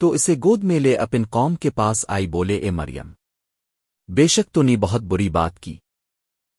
تو اسے گود میں لے اپن قوم کے پاس آئی بولے، اے مریم۔ بے شک تو نے بہت بری بات کی۔